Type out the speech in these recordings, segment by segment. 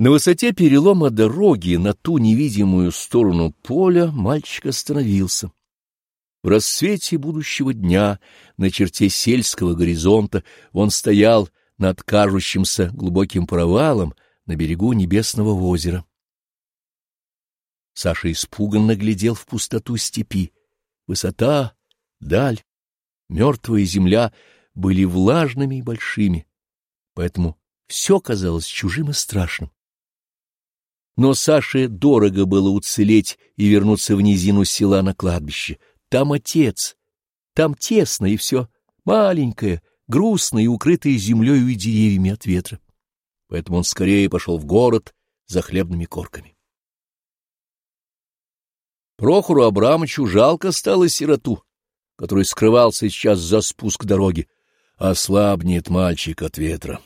На высоте перелома дороги на ту невидимую сторону поля мальчик остановился. В рассвете будущего дня на черте сельского горизонта он стоял над кажущимся глубоким провалом на берегу небесного озера. Саша испуганно глядел в пустоту степи. Высота, даль, мертвая земля были влажными и большими, поэтому все казалось чужим и страшным. Но Саше дорого было уцелеть и вернуться в низину села на кладбище. Там отец, там тесно и все маленькое, грустное и укрытое землей и деревьями от ветра. Поэтому он скорее пошел в город за хлебными корками. Прохору Абрамовичу жалко стало сироту, который скрывался сейчас за спуск дороги. Ослабнет мальчик от ветра,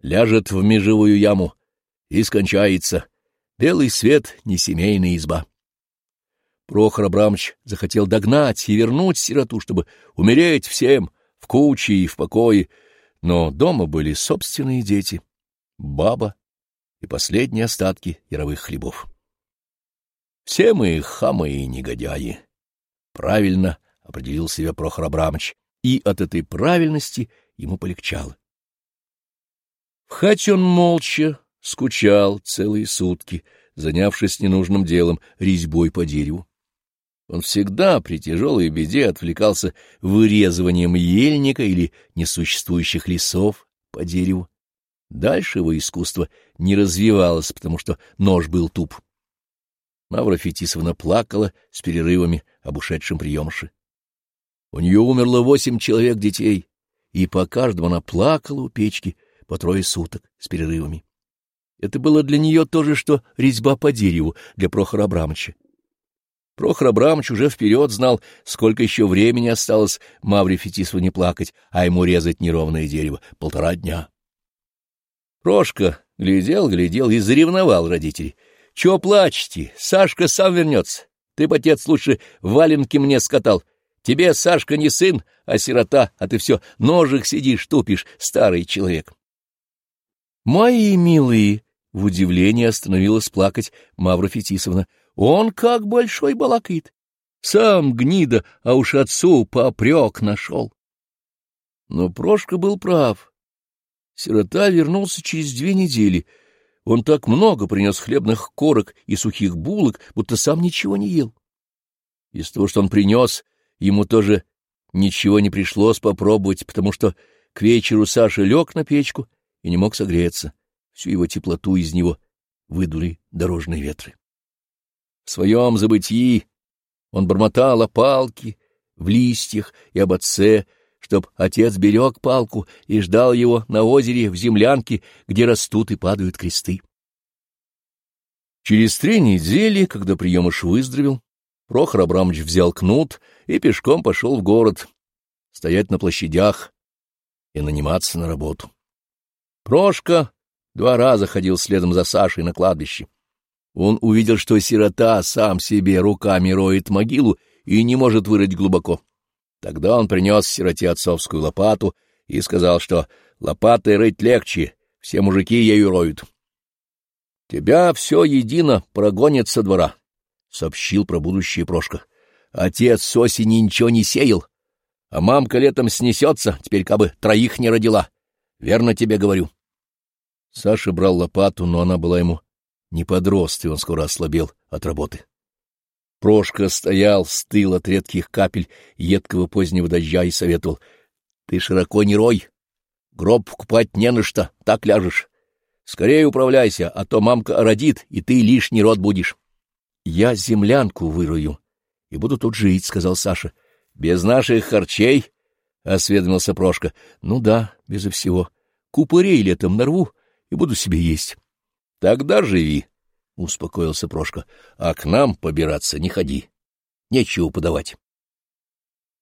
ляжет в межевую яму и скончается. Белый свет — не семейная изба. Прохор Абрамович захотел догнать и вернуть сироту, чтобы умереть всем в куче и в покое, но дома были собственные дети, баба и последние остатки яровых хлебов. Все мы хамы и негодяи. Правильно определил себя Прохор Абрамович, и от этой правильности ему полегчало. Хате он молча скучал целые сутки, занявшись ненужным делом, резьбой по дереву. Он всегда при тяжелой беде отвлекался вырезыванием ельника или несуществующих лесов по дереву. Дальше его искусство не развивалось, потому что нож был туп. Мавра Фетисовна плакала с перерывами об ушедшем приемше. У нее умерло восемь человек детей, и по каждому она плакала у печки по трое суток с перерывами. Это было для нее то же, что резьба по дереву для Прохора Абрамовича. Прохор Абрамович уже вперед знал, сколько еще времени осталось Мавре Фетисовне плакать, а ему резать неровное дерево — полтора дня. Прошка глядел, глядел и заревновал родителей — чего плачете? Сашка сам вернется. Ты, отец, лучше валенки мне скатал. Тебе Сашка не сын, а сирота, а ты все ножик сидишь, тупишь, старый человек. Мои милые, в удивлении остановилась плакать Мавра Фетисовна. Он как большой балакает. Сам гнида, а уж отцу попрек нашел. Но Прошка был прав. Сирота вернулся через две недели — он так много принес хлебных корок и сухих булок, будто сам ничего не ел. Из того, что он принес, ему тоже ничего не пришлось попробовать, потому что к вечеру Саша лег на печку и не мог согреться. Всю его теплоту из него выдули дорожные ветры. В своем забытии он бормотал о палке, в листьях и об отце, чтоб отец берег палку и ждал его на озере в землянке, где растут и падают кресты. Через три недели, когда приемыш выздоровел, Прохор Абрамович взял кнут и пешком пошел в город, стоять на площадях и наниматься на работу. Прошка два раза ходил следом за Сашей на кладбище. Он увидел, что сирота сам себе руками роет могилу и не может вырыть глубоко. Тогда он принес сироте отцовскую лопату и сказал, что лопатой рыть легче, все мужики ею роют. — Тебя все едино прогонят со двора, — сообщил про будущее Прошка. — Отец с осени ничего не сеял, а мамка летом снесется, теперь как бы троих не родила. Верно тебе говорю. Саша брал лопату, но она была ему не подрост, и он скоро ослабел от работы. Прошка стоял, стыл от редких капель едкого позднего дождя и советовал. — Ты широко не рой. Гроб покупать не на что, так ляжешь. Скорее управляйся, а то мамка родит, и ты лишний род будешь. — Я землянку вырую и буду тут жить, — сказал Саша. — Без наших харчей? — осведомился Прошка. — Ну да, безо всего. Купырей летом нарву и буду себе есть. — Тогда живи. — успокоился Прошка. — А к нам побираться не ходи. Нечего подавать.